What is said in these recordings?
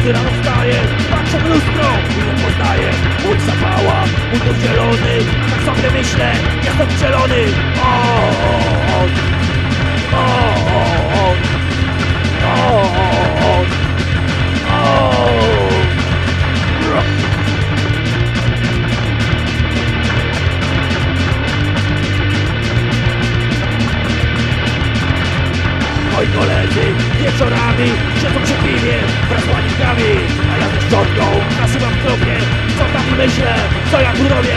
Gdy rano wstaję, patrzę w lustro i nie poznaję Mój zapała, mój zielony Tak sobie myślę, jestem wcielony. Moi koledzy wieczorami siedzą przy piwie wraz z łanikami A ja ze szczotką nasyłam w klopie Co tam myślę, co ja tu robię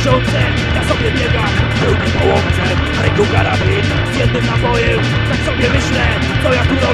miesiące, ja sobie biegam Pełny po łące, w ręku karabin. Z jednym nabojem Tak sobie myślę, co ja tu robię